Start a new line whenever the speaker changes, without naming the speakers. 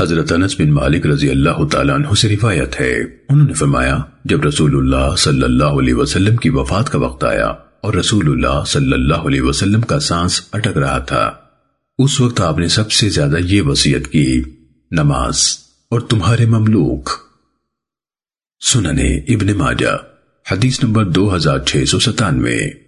حضرت انس بن مالک رضی اللہ تعالیٰ عنہ سے روایت ہے۔ انہوں نے فرمایا، جب رسول اللہ صلی اللہ علیہ وسلم کی وفات کا وقت آیا اور رسول اللہ صلی اللہ علیہ وسلم کا سانس اٹک رہا تھا، اس وقت آپ نے سب سے زیادہ یہ وصیت کی، نماز اور تمہارے مملوک۔ سننے ابن ماجہ، حدیث نمبر دو ہزار چھ سو ستانوے۔